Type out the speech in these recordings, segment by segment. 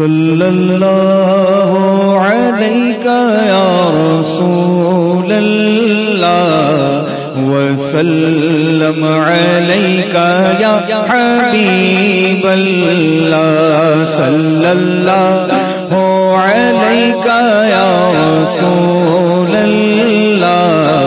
صلی اللہ علیہ یا رسول اللہ وسلم علیہ یا حبیب اللہ صلی اللہ علیہ یا رسول اللہ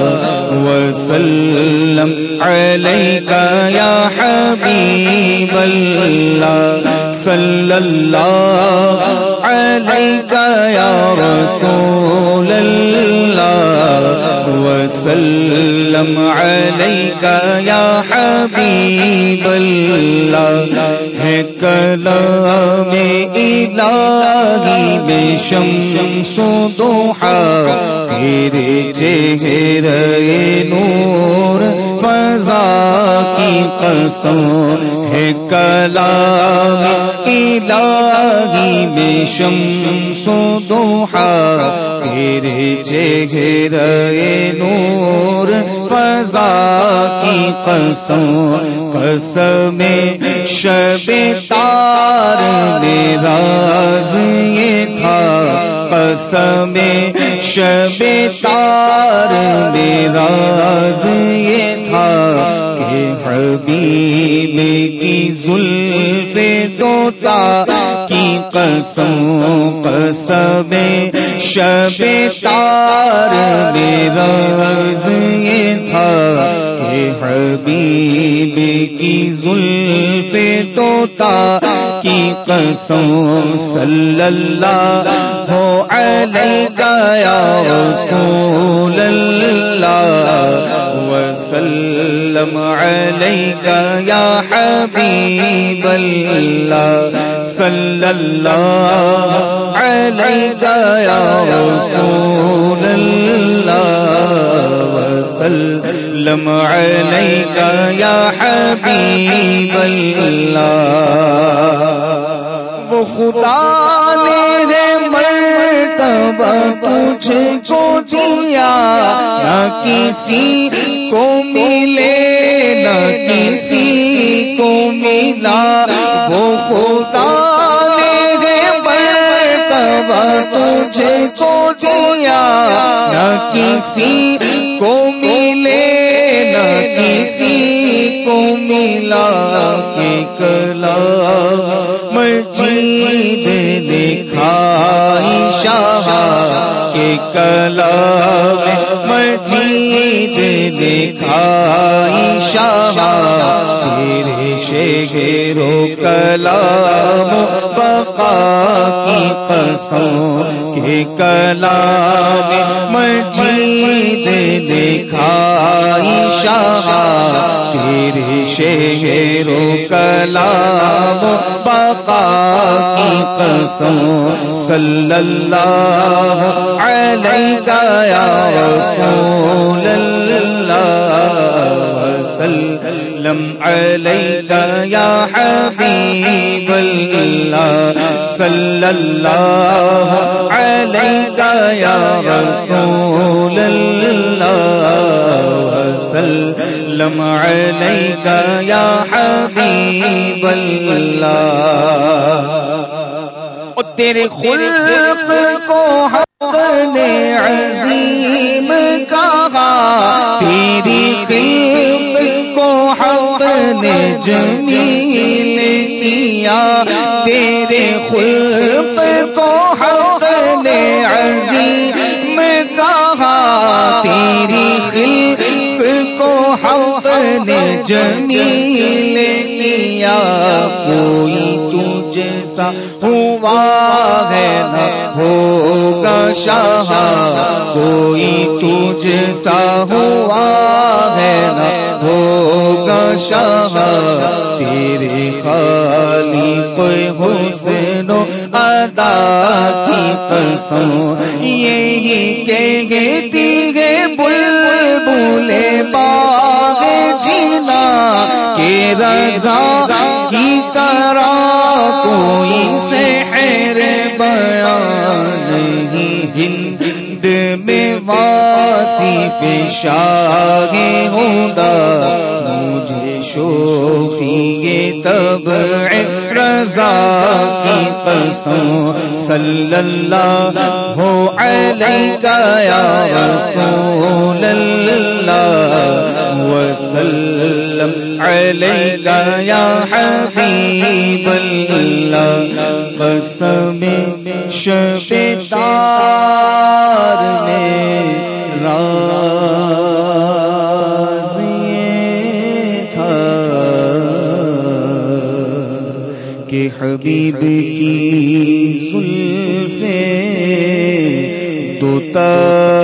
وسلم علیہ یا حبیب اللہ صلی اللہ علیہ یا رسول اللہ وسلم علیہ یا حبیب اللہ ہے کلام الہی بے شمس و دوحا تیرے چہرے نور قسم ہے کلام الہی بے شمس و دوحا تیرے چہرے نور فضا کی قسم قسم شب تار میں راز یہ تھا قسم شب تار راز یہ تھا کہ حبیب کی زلف دوتا کی قسم قسم شب تار راز یہ تھا کہ حبیب کی زلف توتا قسم صلی اللہ ہو علیہ یا رسول اللہ وسلم علیہ یا حبیب اللہ صلی اللہ علیہ یا رسول اللہ وسلم علیہ یا حبیب اللہ وہ خدا نے مرتبہ تجھ کو دیا، نہ کسی کو ملے، نہ کسی کو ملا۔ وہ خدا نے مرتبہ تجھ کو دیا، نہ کسی کو ملے، نہ کسی کو ملا۔ کلا شاہ کے کلا مجید دکھائی شاہ تیرے شیرو کلام بقا کی قسم کے کلام مجید دکھائی شاہ تیرے شیرو کلام بقا کی قسم صلی اللہ علیہ یا رسول اللہ وسلم علیہ یا حبیب اللہ علیہ یا رسول اللہ وسلم علیہ یا حبیب اللہ تیرے خلق کو حق نے عظیم کہا، تیری خلق کو حق نے جمیل کیا تیرے خلق کو حق نے عظیم کہا، تیری خلق کو حق نے جمیل کیا، کوئی تجھ سا ہوا ہے نہ ہوگا شاہ، کوئی تجھ سا ہوا ہے نہ ہوگا شاہ، تیرے کوئی حسن و ادا کی قسم۔ یہی کہتی ہے بل بولے باغ جینا کہ رضا کی طرح کوئی سحر بیان نہیں۔ ہند میں واسی پیشاہ ہوگا مجھے شوقی یہ تب رضا کی قسم صلی اللہ ہو علیکہ یا رسول اللہ وسلم علیکہ یا حبیب اللہ، قسم شفدار نے راز حبیب کی زلفیں دوتا